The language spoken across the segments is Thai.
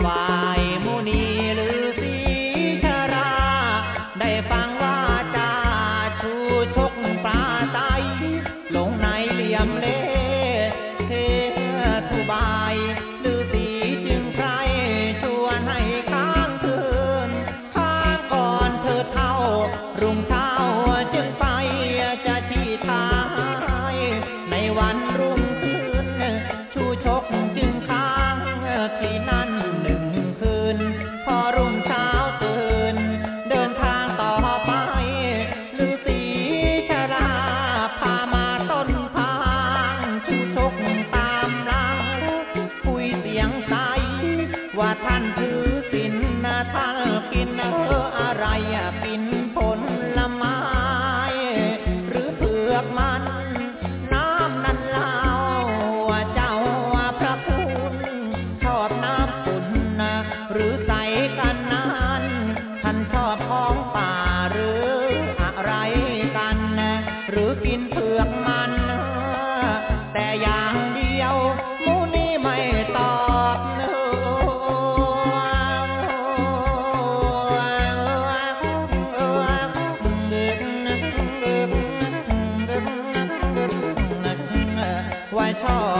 Wow. ท่านถือศีลนะท่าน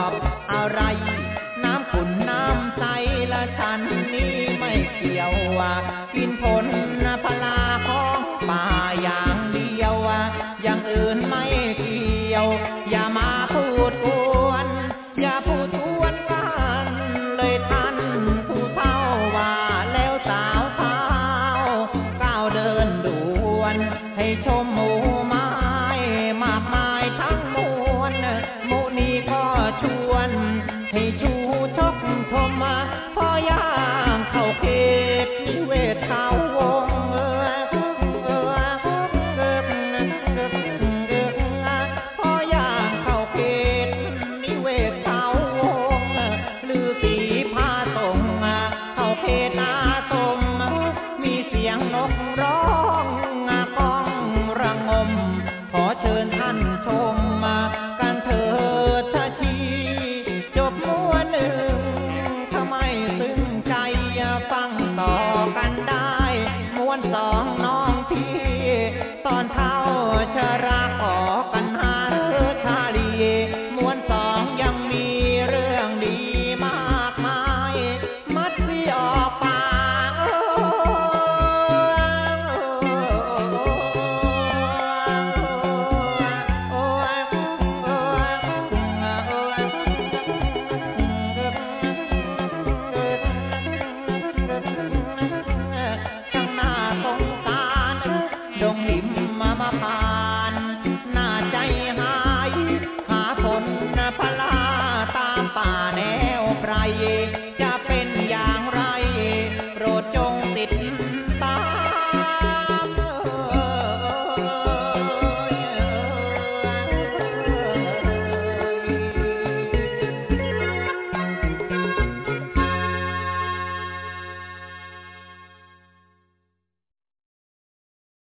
อบอะไร น้ำขุ่นน้ำใสและฉันนี้ไม่เกี่ยวว่ากินผลนพลาของป่าอย่างเดียวว่าอย่างอื่นไม่เกี่ยว อย่ามาพูดกวน อย่าพูดกวนกันเลยท่านผู้เท่าว่าแล้วสาวเท้าก้าวเดินด่วนให้ชม ต่อกันได้ม้วนสองน้อ Stop it.